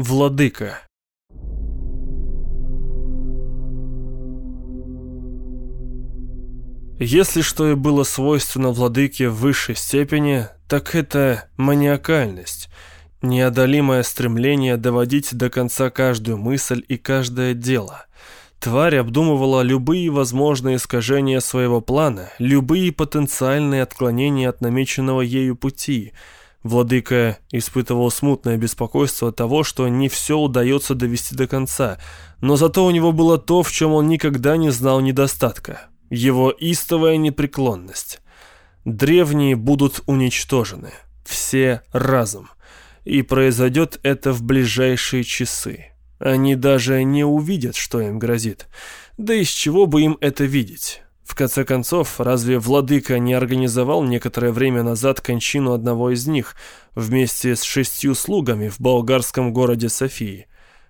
Владыка. Если что и было свойственно владыке в высшей степени, так это маниакальность, неодолимое стремление доводить до конца каждую мысль и каждое дело. Тварь обдумывала любые возможные искажения своего плана, любые потенциальные отклонения от намеченного ею пути. Владыка испытывал смутное беспокойство от того, что не все удается довести до конца, но зато у него было то, в чем он никогда не знал недостатка – его истовая непреклонность. Древние будут уничтожены, все разом, и произойдет это в ближайшие часы. Они даже не увидят, что им грозит. Да из чего бы им это видеть? В конце концов, разве владыка не организовал некоторое время назад кончину одного из них вместе с шестью слугами в болгарском городе Софии?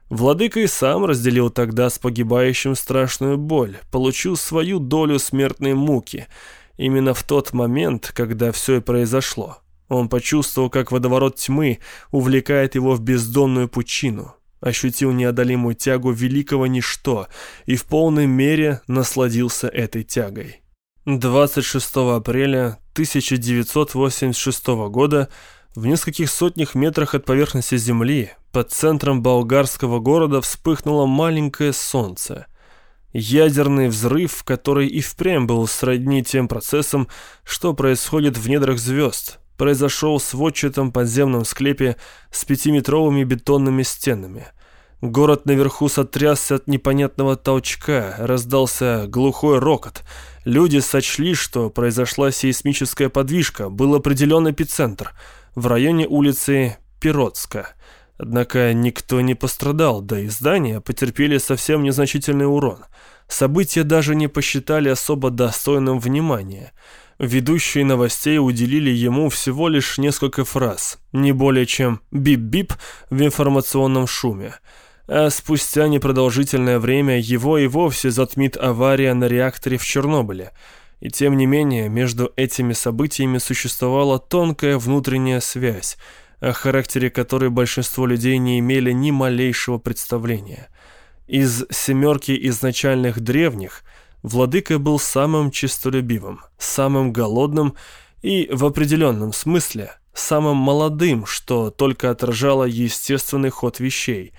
Владыка и сам разделил тогда с погибающим страшную боль, получил свою долю смертной муки. Именно в тот момент, когда все и произошло. Он почувствовал, как водоворот тьмы увлекает его в бездонную пучину, ощутил неодолимую тягу великого ничто и в полной мере насладился этой тягой. 26 апреля 1986 года в нескольких сотнях метрах от поверхности Земли под центром болгарского города вспыхнуло маленькое солнце. Ядерный взрыв, который и впрямь был сродни тем процессам, что происходит в недрах звезд – произошел в сводчатом подземном склепе с пятиметровыми бетонными стенами. Город наверху сотрясся от непонятного толчка, раздался глухой рокот. Люди сочли, что произошла сейсмическая подвижка, был определен эпицентр в районе улицы Пиротска. Однако никто не пострадал, да и здания потерпели совсем незначительный урон. События даже не посчитали особо достойным внимания – Ведущие новостей уделили ему всего лишь несколько фраз, не более чем «бип-бип» в информационном шуме. А спустя непродолжительное время его и вовсе затмит авария на реакторе в Чернобыле. И тем не менее, между этими событиями существовала тонкая внутренняя связь, о характере которой большинство людей не имели ни малейшего представления. Из «семерки изначальных древних» Владыка был самым честолюбивым, самым голодным и, в определенном смысле, самым молодым, что только отражало естественный ход вещей.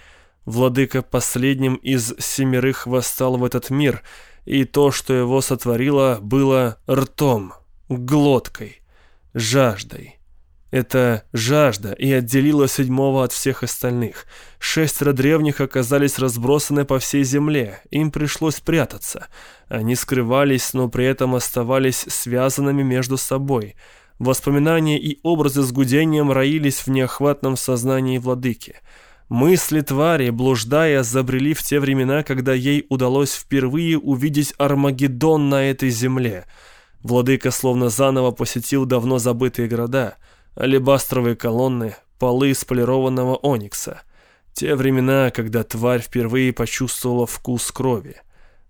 Владыка последним из семерых восстал в этот мир, и то, что его сотворило, было ртом, глоткой, жаждой. Эта жажда и отделила седьмого от всех остальных. Шестеро древних оказались разбросаны по всей земле, им пришлось прятаться. Они скрывались, но при этом оставались связанными между собой. Воспоминания и образы с гудением роились в неохватном сознании владыки. Мысли твари, блуждая, забрели в те времена, когда ей удалось впервые увидеть Армагеддон на этой земле. Владыка словно заново посетил давно забытые города – алебастровые колонны, полы из полированного оникса. Те времена, когда тварь впервые почувствовала вкус крови.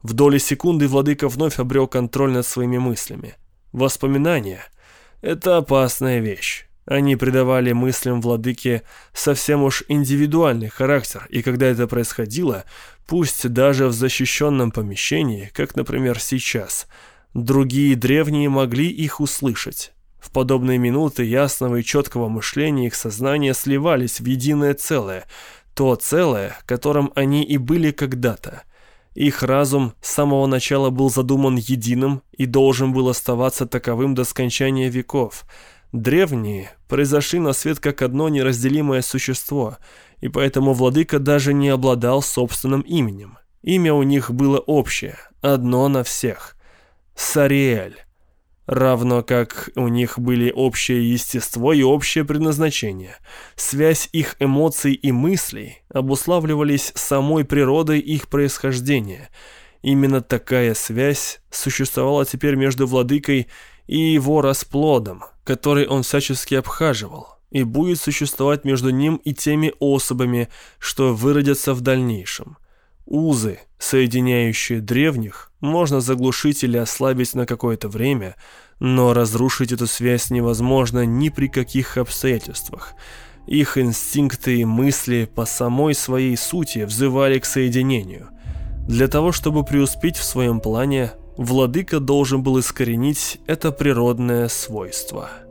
В доли секунды владыка вновь обрел контроль над своими мыслями. Воспоминания — это опасная вещь. Они придавали мыслям владыки совсем уж индивидуальный характер, и когда это происходило, пусть даже в защищенном помещении, как, например, сейчас, другие древние могли их услышать. В подобные минуты ясного и четкого мышления их сознания сливались в единое целое, то целое, которым они и были когда-то. Их разум с самого начала был задуман единым и должен был оставаться таковым до скончания веков. Древние произошли на свет как одно неразделимое существо, и поэтому владыка даже не обладал собственным именем. Имя у них было общее, одно на всех. Сариэль равно как у них были общее естество и общее предназначение. Связь их эмоций и мыслей обуславливались самой природой их происхождения. Именно такая связь существовала теперь между владыкой и его расплодом, который он всячески обхаживал, и будет существовать между ним и теми особами, что выродятся в дальнейшем. Узы, соединяющие древних, можно заглушить или ослабить на какое-то время, но разрушить эту связь невозможно ни при каких обстоятельствах. Их инстинкты и мысли по самой своей сути взывали к соединению. Для того, чтобы преуспеть в своем плане, владыка должен был искоренить это природное свойство –